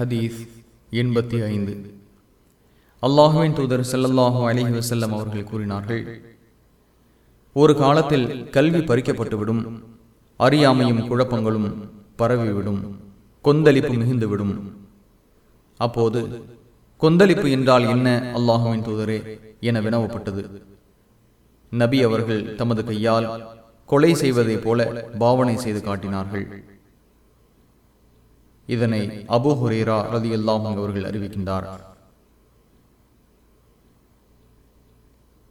ஹதீஸ் எண்பத்தி ஐந்து. அல்லாஹுவின் தூதர் ஸல்லல்லாஹு அலிஹி வசல்லம் அவர்கள் கூறினார்கள் ஒரு காலத்தில் கல்வி பறிக்கப்பட்டுவிடும் அறியாமையும் குழப்பங்களும் பரவிவிடும் கொந்தளிப்பு மிகுந்துவிடும். அப்போது கொந்தளிப்பு என்றால் என்ன அல்லாஹுவின் தூதரே என வினவப்பட்டது. நபி அவர்கள் தமது கையால் கொலை செய்வதைப் போல பாவனை செய்து காட்டினார்கள். இதனை அபு ஹுரேரா ரதி அவர்கள் அறிவிக்கின்றார்.